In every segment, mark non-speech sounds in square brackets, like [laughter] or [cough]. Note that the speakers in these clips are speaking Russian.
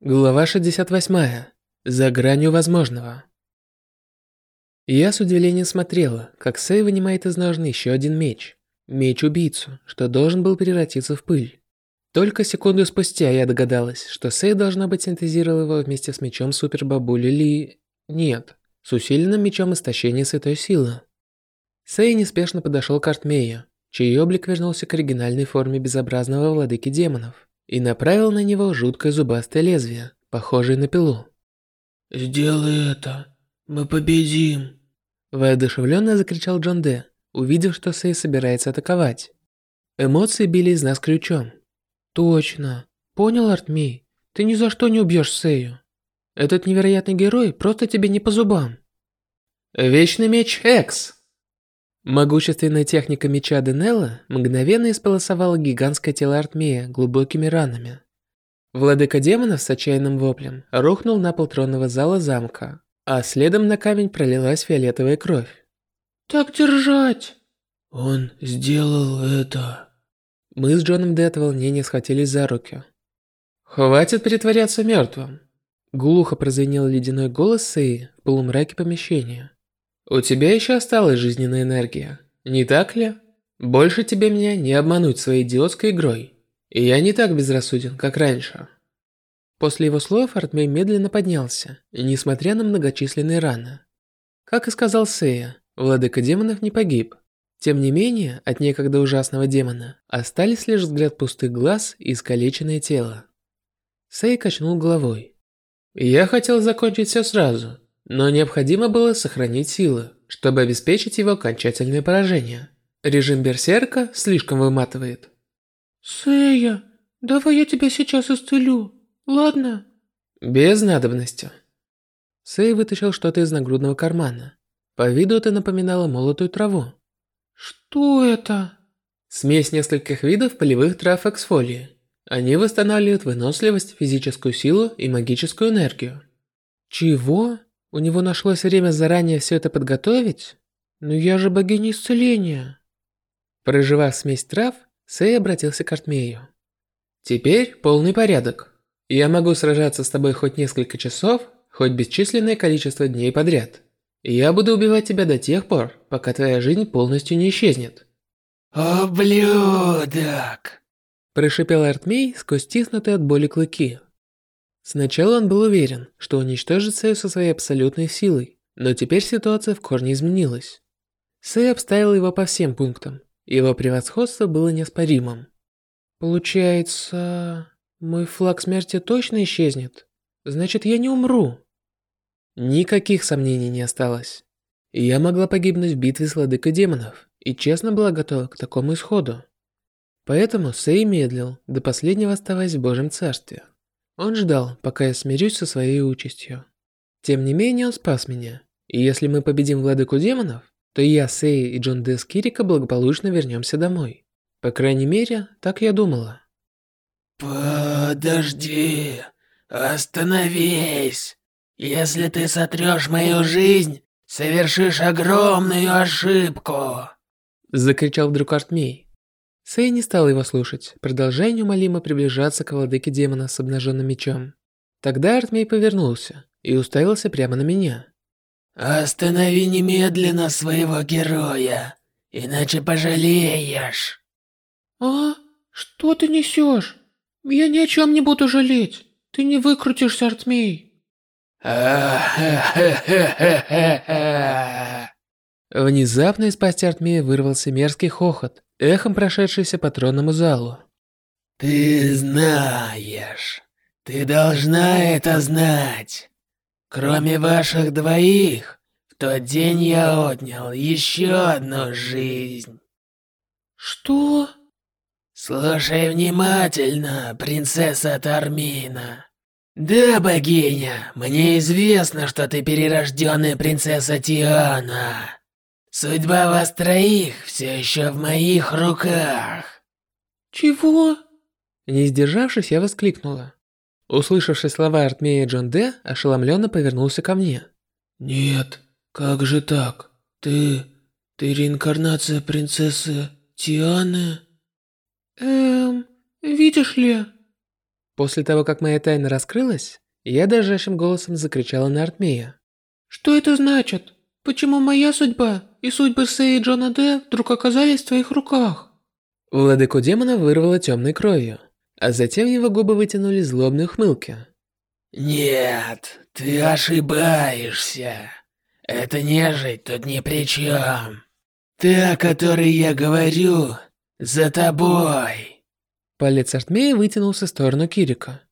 Глава 68. За гранью возможного. Я с удивлением смотрела, как Сэй вынимает из ножны еще один меч. Меч-убийцу, что должен был превратиться в пыль. Только секунду спустя я догадалась, что Сэй должна быть синтезировала его вместе с мечом супербабули Ли... Нет, с усиленным мечом истощения святой силы. Сэй неспешно подошел к Артмею, чей облик вернулся к оригинальной форме безобразного владыки демонов и направил на него жуткое зубастое лезвие, похожее на пилу. «Сделай это, мы победим!» Воодушевленно закричал Джон Де, увидев, что Сэй собирается атаковать. Эмоции били из нас ключом. «Точно. Понял, Артмей? Ты ни за что не убьешь Сэю. Этот невероятный герой просто тебе не по зубам». Вечный меч Экс. Могущественная техника меча Денелла мгновенно исполосовала гигантское тело Артмея глубокими ранами. Владыка демонов с отчаянным воплем рухнул на пол тронного зала замка, а следом на камень пролилась фиолетовая кровь. «Так держать!» «Он сделал это!» Мы с Джоном Д от волнения схватились за руки. «Хватит притворяться мертвым!» Глухо прозвенел ледяной голос Сэй в полумраке помещения. У тебя еще осталась жизненная энергия, не так ли? Больше тебе меня не обмануть своей идиотской игрой. И я не так безрассуден, как раньше. После его слов Артмей медленно поднялся, несмотря на многочисленные раны. Как и сказал Сея, владыка демонов не погиб. Тем не менее, от некогда ужасного демона остались лишь взгляд пустых глаз и искалеченное тело. Сей качнул головой. «Я хотел закончить все сразу, но необходимо было сохранить силы, чтобы обеспечить его окончательное поражение. Режим Берсерка слишком выматывает. «Сэя, давай я тебя сейчас исцелю, ладно?» «Без надобности». Сэй вытащил что-то из нагрудного кармана. По виду это напоминало молотую траву. «Что это?» Смесь нескольких видов полевых трав эксфолии. Они восстанавливают выносливость, физическую силу и магическую энергию. «Чего?» У него нашлось время заранее все это подготовить? Но я же богиня исцеления. Проживав смесь трав, Сэй обратился к Артмею. Теперь полный порядок. Я могу сражаться с тобой хоть несколько часов, хоть бесчисленное количество дней подряд. Я буду убивать тебя до тех пор, пока твоя жизнь полностью не исчезнет. «Ублюдок!» Прошипел Артмей сквозь стиснутые от боли клыки. Сначала он был уверен, что уничтожит Сэю со своей абсолютной силой, но теперь ситуация в корне изменилась. Сэй обставил его по всем пунктам, его превосходство было неоспоримым. Получается, мой флаг смерти точно исчезнет? Значит, я не умру. Никаких сомнений не осталось. Я могла погибнуть в битве с владыкой демонов и честно была готова к такому исходу. Поэтому Сэй медлил, до последнего оставаясь в Божьем Царстве. Он ждал, пока я смирюсь со своей участью. Тем не менее, он спас меня. И если мы победим владыку демонов, то я, Сэй и Джон Дес Кирика благополучно вернемся домой. По крайней мере, так я думала. «Подожди, остановись. Если ты сотрешь мою жизнь, совершишь огромную ошибку!» Закричал вдруг Артмей. Сэй не стал его слушать, продолжая неумолимо приближаться к владыке демона с обнаженным мечом. Тогда Артмей повернулся и уставился прямо на меня. «Останови немедленно своего героя, иначе пожалеешь!» «А? Что ты несешь? Я ни о чем не буду жалеть. Ты не выкрутишься, Артмей!» Внезапно из пасти Артмея вырвался мерзкий хохот, эхом прошедшийся по тронному залу. «Ты знаешь, ты должна это знать. Кроме ваших двоих, в тот день я отнял еще одну жизнь». «Что?» «Слушай внимательно, принцесса Тармина. Да, богиня, мне известно, что ты перерожденная принцесса Тиана. Судьба вас троих все еще в моих руках. Чего? Не сдержавшись, я воскликнула. Услышавши слова Артмея Джон Д, ошеломленно повернулся ко мне. Нет, как же так? Ты... ты реинкарнация принцессы Тианы? Эм, видишь ли... После того, как моя тайна раскрылась, я дрожащим голосом закричала на Артмея. «Что это значит? Почему моя судьба и судьбы Сэй и Джона Д вдруг оказались в твоих руках?» Владыку демона вырвало темной кровью, а затем его губы вытянули злобные ухмылки. «Нет, ты ошибаешься. Это нежить тут ни при чем. Ты, о которой я говорю, за тобой». Палец Артмея вытянулся в сторону Кирика.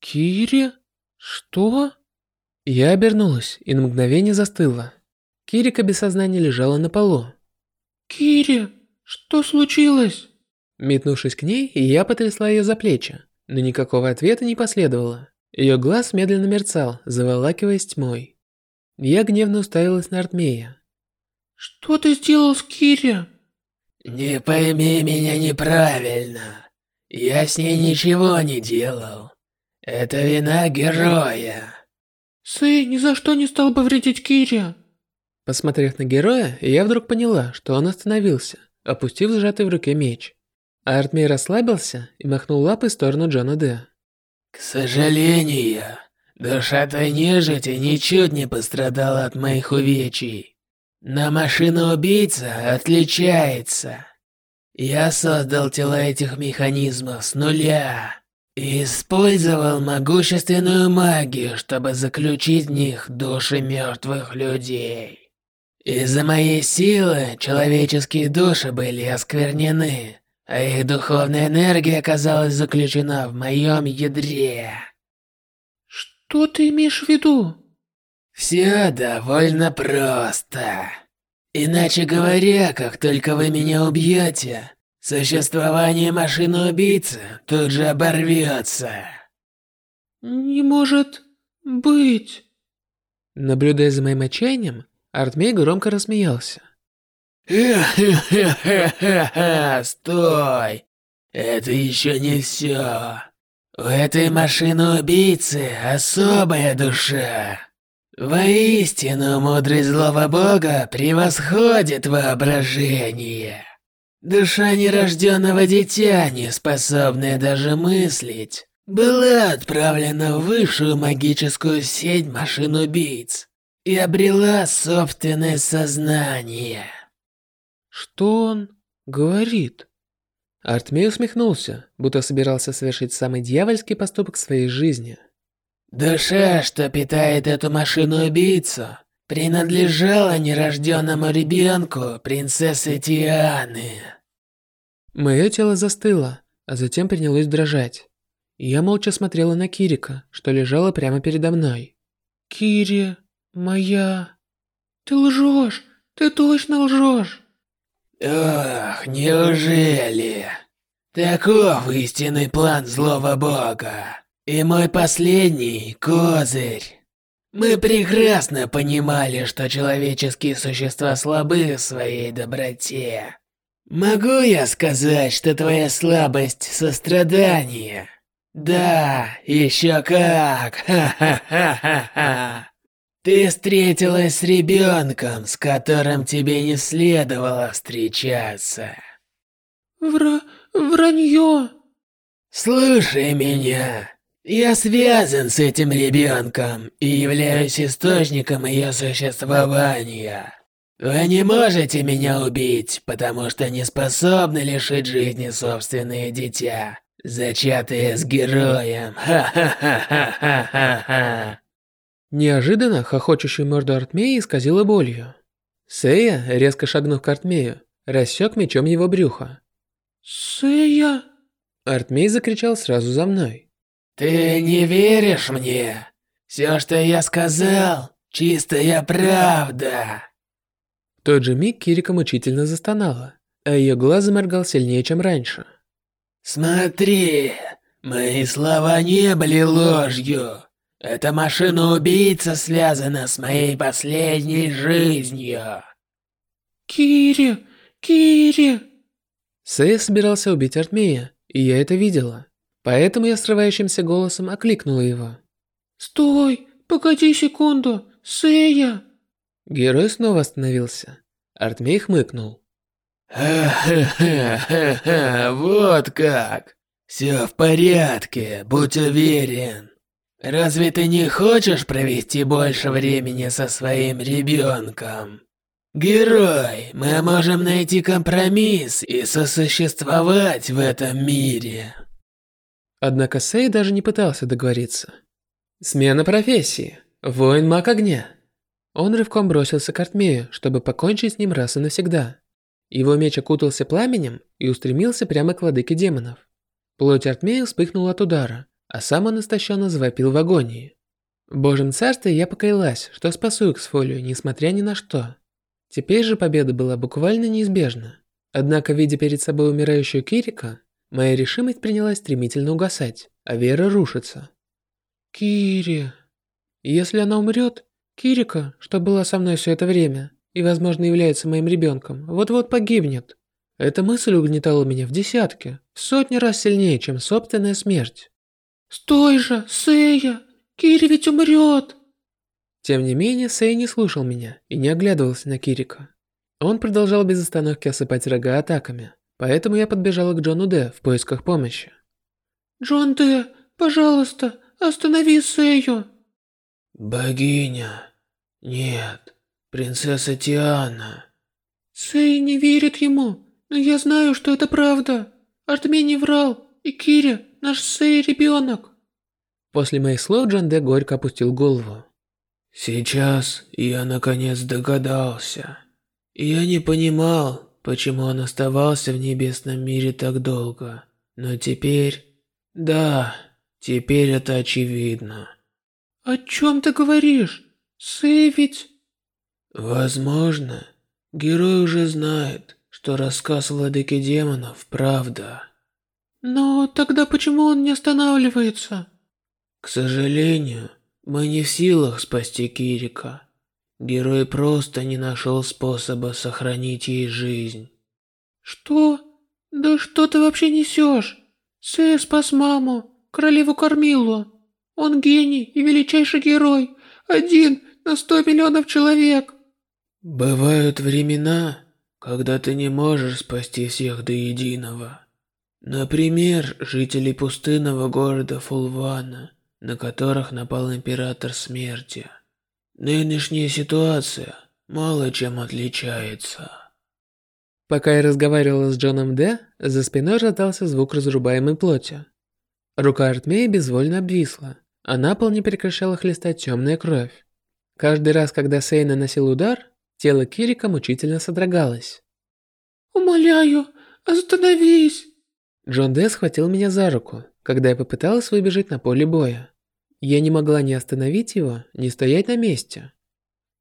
«Кири? Что?» Я обернулась и на мгновение застыла. Кирика без сознания лежала на полу. «Кири, что случилось?» Метнувшись к ней, я потрясла ее за плечи, но никакого ответа не последовало. Ее глаз медленно мерцал, заволакиваясь тьмой. Я гневно уставилась на Артмея. «Что ты сделал с Кири?» «Не пойми меня неправильно. Я с ней ничего не делал. Это вина героя». «Сэй ни за что не стал бы вредить Кире». Посмотрев на героя, я вдруг поняла, что он остановился, опустив сжатый в руке меч. Артмей расслабился и махнул лапой в сторону Джона Д. «К сожалению, душа той нежити ничуть не пострадала от моих увечий. Но машина-убийца отличается. Я создал тела этих механизмов с нуля и использовал могущественную магию, чтобы заключить в них души мертвых людей. Из-за моей силы человеческие души были осквернены, а их духовная энергия оказалась заключена в моем ядре. Что ты имеешь в виду? Все довольно просто. Иначе говоря, как только вы меня убьете, существование машины-убийцы тут же оборвется. Не может быть. Наблюдая за моим отчаянием, Артмей громко рассмеялся. [laughs] Стой! Это еще не все. У этой машины-убийцы особая душа. Воистину, мудрость злого бога превосходит воображение. Душа нерожденного дитя, не способная даже мыслить, была отправлена в высшую магическую сеть машин-убийц и обрела собственное сознание. Что он говорит? Артмей усмехнулся, будто собирался совершить самый дьявольский поступок в своей жизни. Душа, что питает эту машину-убийцу, принадлежала нерожденному ребенку принцессы Тианы. Мое тело застыло, а затем принялось дрожать. Я молча смотрела на Кирика, что лежала прямо передо мной. «Кири, моя...» «Ты лжешь! Ты точно лжешь!» Ох, неужели? Таков истинный план злого бога. И мой последний козырь. Мы прекрасно понимали, что человеческие существа слабы в своей доброте. Могу я сказать, что твоя слабость – сострадание? Да, еще как! [laughs] Ха-ха-ха-ха-ха! Ты встретилась с ребенком, с которым тебе не следовало встречаться. Вра... вранье. Слушай меня. Я связан с этим ребенком и являюсь источником ее существования. Вы не можете меня убить, потому что не способны лишить жизни собственное дитя, зачатое с героем. Ха-ха-ха-ха-ха-ха. Неожиданно хохочущую морду Артмея исказила болью. Сея, резко шагнув к Артмею, рассек мечом его брюхо. «Сея!» Артмей закричал сразу за мной. «Ты не веришь мне? Все, что я сказал, чистая правда!» В тот же миг Кирика мучительно застонала, а ее глаз заморгал сильнее, чем раньше. «Смотри, мои слова не были ложью. Эта машина-убийца связана с моей последней жизнью. Кири, Кири. Сэй собирался убить Артмея, и я это видела. Поэтому я срывающимся голосом окликнула его. Стой, погоди секунду, Сэя. Герой снова остановился. Артмей хмыкнул. «Ха-ха-ха-ха, [laughs] вот как! Все в порядке, будь уверен. Разве ты не хочешь провести больше времени со своим ребенком? Герой, мы можем найти компромисс и сосуществовать в этом мире. Однако Сей даже не пытался договориться. Смена профессии. Воин-маг огня. Он рывком бросился к Артмею, чтобы покончить с ним раз и навсегда. Его меч окутался пламенем и устремился прямо к владыке демонов. Плоть Артмея вспыхнула от удара, а сам он истощенно завопил в агонии. В Божьем царстве я покаялась, что спасу Эксфолию, несмотря ни на что. Теперь же победа была буквально неизбежна. Однако, видя перед собой умирающую Кирика, моя решимость принялась стремительно угасать, а вера рушится. Кири... Если она умрет, Кирика, что была со мной все это время, и, возможно, является моим ребенком, вот-вот погибнет. Эта мысль угнетала меня в десятки, в сотни раз сильнее, чем собственная смерть. «Стой же, Сэя! Кири ведь умрет!» Тем не менее, Сэй не слушал меня и не оглядывался на Кирика. Он продолжал без остановки осыпать рога атаками, поэтому я подбежала к Джону Д в поисках помощи. «Джон Д, пожалуйста, останови Сэю!» «Богиня! Нет, принцесса Тиана!» Сэй не верит ему, но я знаю, что это правда. Артмей не врал, и Киря, наш Сэй ребенок. После моих слов Джон Д горько опустил голову. Сейчас я наконец догадался. Я не понимал, почему он оставался в небесном мире так долго. Но теперь... Да, теперь это очевидно. О чем ты говоришь? Сэй ведь... Возможно, герой уже знает, что рассказ владыки демонов – правда. Но тогда почему он не останавливается? К сожалению, мы не в силах спасти Кирика. Герой просто не нашел способа сохранить ей жизнь. Что? Да что ты вообще несешь? Сэй спас маму, королеву Кормилу. Он гений и величайший герой. Один на сто миллионов человек. Бывают времена, когда ты не можешь спасти всех до единого. Например, жителей пустынного города Фулвана – на которых напал Император Смерти. Нынешняя ситуация мало чем отличается. Пока я разговаривала с Джоном Д, за спиной раздался звук разрубаемой плоти. Рука Артмея безвольно обвисла, а на пол не прекращала хлестать темная кровь. Каждый раз, когда Сей наносил удар, тело Кирика мучительно содрогалось. «Умоляю, остановись!» Джон Д схватил меня за руку, когда я попыталась выбежать на поле боя. Я не могла ни остановить его, ни стоять на месте.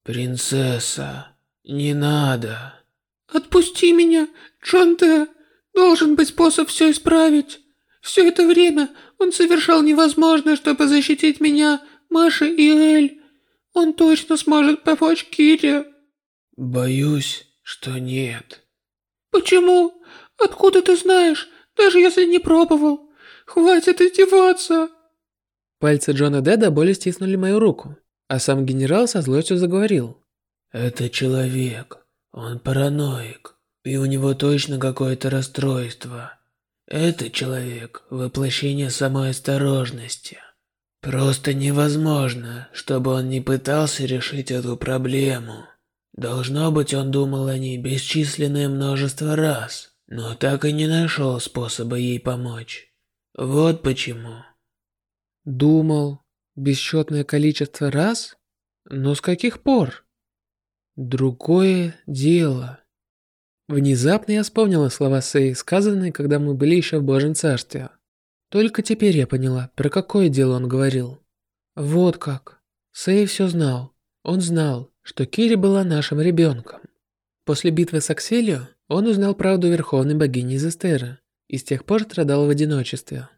«Принцесса, не надо!» «Отпусти меня, Джон Д. Должен быть способ все исправить. Все это время он совершал невозможное, чтобы защитить меня, Маша и Эль. Он точно сможет помочь Кире». «Боюсь, что нет». «Почему? Откуда ты знаешь, даже если не пробовал?» Хватит издеваться!» Пальцы Джона Деда боли стиснули мою руку, а сам генерал со злостью заговорил. «Это человек. Он параноик. И у него точно какое-то расстройство. Это человек – воплощение самой осторожности. Просто невозможно, чтобы он не пытался решить эту проблему. Должно быть, он думал о ней бесчисленное множество раз, но так и не нашел способа ей помочь. Вот почему. Думал, бесчетное количество раз? Но с каких пор? Другое дело. Внезапно я вспомнила слова Сэй, сказанные, когда мы были еще в Божьем Царстве. Только теперь я поняла, про какое дело он говорил. Вот как. Сэй все знал. Он знал, что Кири была нашим ребенком. После битвы с Акселио он узнал правду Верховной Богини Зестера и с тех пор страдал в одиночестве.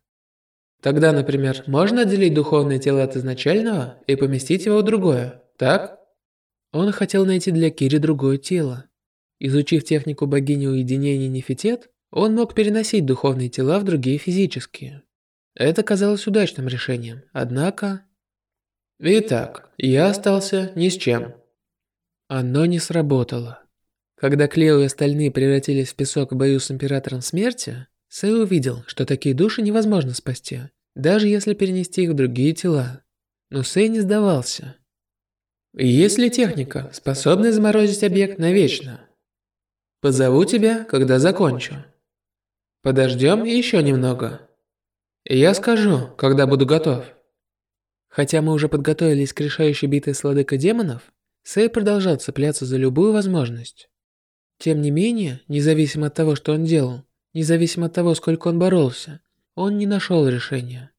Тогда, например, можно отделить духовное тело от изначального и поместить его в другое, так? Он хотел найти для Кири другое тело. Изучив технику богини уединения Нефитет, он мог переносить духовные тела в другие физические. Это казалось удачным решением, однако... Итак, я остался ни с чем. Оно не сработало. Когда Клео и остальные превратились в песок в бою с Императором Смерти, Сэй увидел, что такие души невозможно спасти, даже если перенести их в другие тела. Но Сэй не сдавался. Есть ли техника, способная заморозить объект навечно? Позову тебя, когда закончу. Подождем еще немного. Я скажу, когда буду готов. Хотя мы уже подготовились к решающей битве с владыкой демонов, Сэй продолжал цепляться за любую возможность. Тем не менее, независимо от того, что он делал, независимо от того, сколько он боролся, он не нашел решения.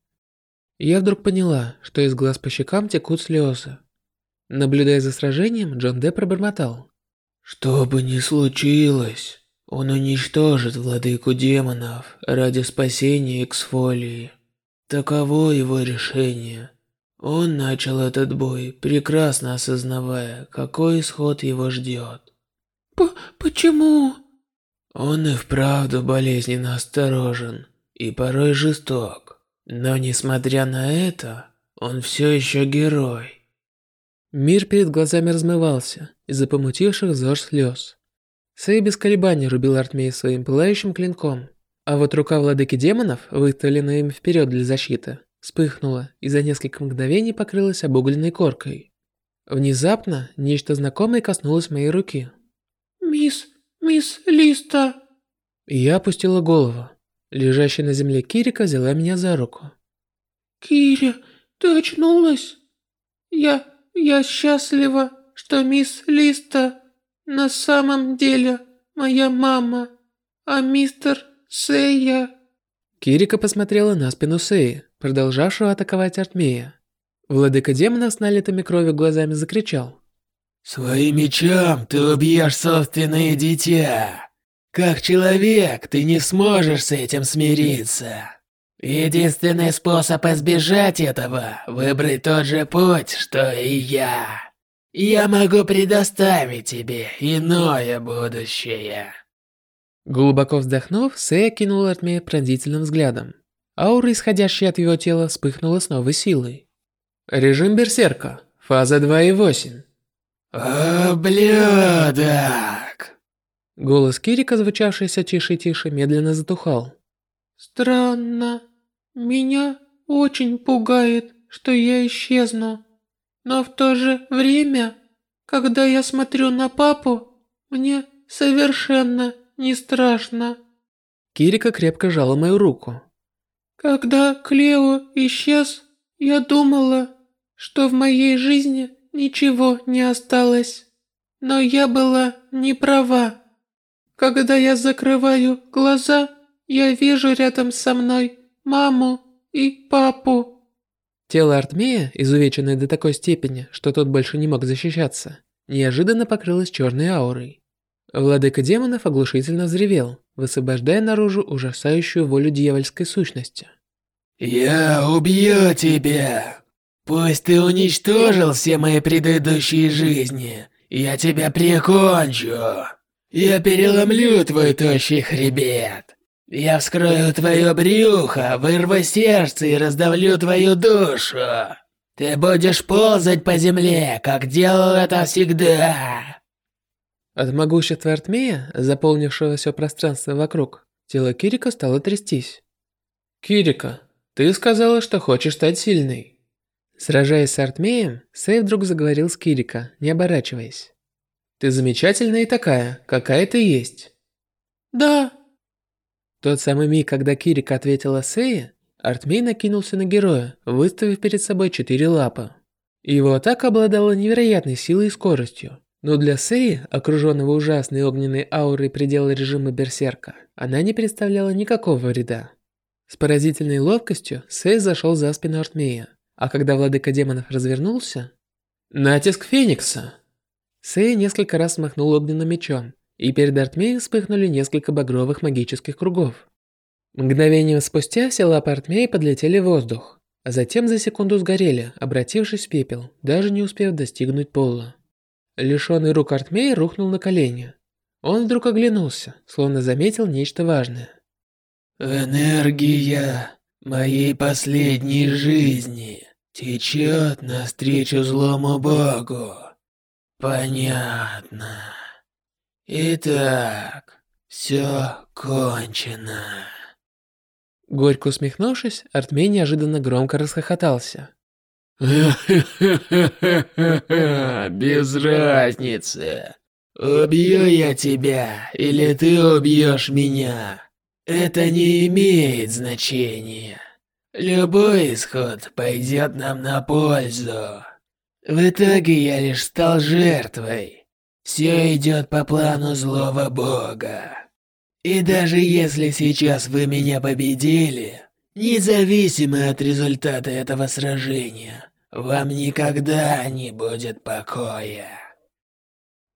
Я вдруг поняла, что из глаз по щекам текут слезы. Наблюдая за сражением, Джон Де пробормотал. «Что бы ни случилось, он уничтожит владыку демонов ради спасения Эксфолии. Таково его решение. Он начал этот бой, прекрасно осознавая, какой исход его ждет. «Почему?» Он и вправду болезненно осторожен и порой жесток. Но несмотря на это, он все еще герой. Мир перед глазами размывался из-за помутивших зож слез. Сэй без колебаний рубил Артмей своим пылающим клинком, а вот рука владыки демонов, выставленная им вперед для защиты, вспыхнула и за несколько мгновений покрылась обугленной коркой. Внезапно нечто знакомое коснулось моей руки. «Мисс, мисс Листа!» Я опустила голову. Лежащая на земле Кирика взяла меня за руку. «Кири, ты очнулась? Я... я счастлива, что мисс Листа на самом деле моя мама, а мистер Сэя...» Кирика посмотрела на спину Сэи, продолжавшего атаковать Артмея. Владыка демона с налитыми кровью глазами закричал. «Своим мечом ты убьешь собственное дитя. Как человек ты не сможешь с этим смириться. Единственный способ избежать этого – выбрать тот же путь, что и я. Я могу предоставить тебе иное будущее». Глубоко вздохнув, Сэй кинул Артмея пронзительным взглядом. Аура, исходящая от его тела, вспыхнула с новой силой. Режим Берсерка. Фаза 2.8. «Ублюдок!» Голос Кирика, звучавшийся тише и тише, медленно затухал. «Странно. Меня очень пугает, что я исчезну. Но в то же время, когда я смотрю на папу, мне совершенно не страшно». Кирика крепко жала мою руку. Когда Клео исчез, я думала, что в моей жизни ничего не осталось. Но я была не права. Когда я закрываю глаза, я вижу рядом со мной маму и папу. Тело Артмея, изувеченное до такой степени, что тот больше не мог защищаться, неожиданно покрылось черной аурой. Владыка демонов оглушительно взревел, высвобождая наружу ужасающую волю дьявольской сущности. «Я убью тебя! Пусть ты уничтожил все мои предыдущие жизни, я тебя прикончу! Я переломлю твой тощий хребет! Я вскрою твое брюхо, вырву сердце и раздавлю твою душу! Ты будешь ползать по земле, как делал это всегда!» От могущества Артмея, заполнившего все пространство вокруг, тело Кирика стало трястись. «Кирика, ты сказала, что хочешь стать сильной». Сражаясь с Артмеем, Сэй вдруг заговорил с Кирика, не оборачиваясь. «Ты замечательная и такая, какая ты есть». «Да». Тот самый миг, когда Кирика ответила Сэе, Артмей накинулся на героя, выставив перед собой четыре лапы. Его атака обладала невероятной силой и скоростью. Но для Сеи, окруженного ужасной огненной аурой предела режима Берсерка, она не представляла никакого вреда. С поразительной ловкостью Сей зашел за спину Артмея, а когда владыка демонов развернулся... Натиск Феникса! Сей несколько раз смахнул огненным мечом, и перед Артмеем вспыхнули несколько багровых магических кругов. Мгновением спустя все лапы Артмея подлетели в воздух, а затем за секунду сгорели, обратившись в пепел, даже не успев достигнуть пола. Лишенный рук Артмей рухнул на колени. Он вдруг оглянулся, словно заметил нечто важное. «Энергия моей последней жизни течет навстречу злому богу. Понятно. Итак, все кончено». Горько усмехнувшись, Артмей неожиданно громко расхохотался. [laughs] Без разницы. Убью я тебя, или ты убьешь меня. Это не имеет значения. Любой исход пойдет нам на пользу. В итоге я лишь стал жертвой. Все идет по плану злого бога. И даже если сейчас вы меня победили, независимо от результата этого сражения, вам никогда не будет покоя.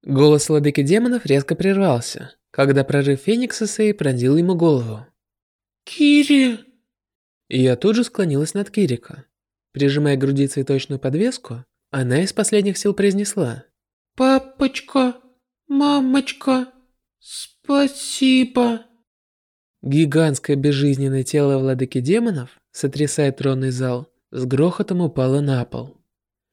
Голос владыки демонов резко прервался, когда прорыв Феникса Сэй пронзил ему голову. «Кири!» И я тут же склонилась над Кирико. Прижимая к груди цветочную подвеску, она из последних сил произнесла. «Папочка, мамочка, «Спасибо!» Гигантское безжизненное тело владыки демонов, сотрясая тронный зал, с грохотом упало на пол.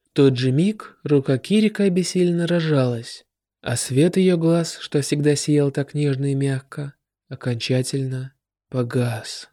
В тот же миг рука Кирика обессиленно рожалась, а свет ее глаз, что всегда сиял так нежно и мягко, окончательно погас.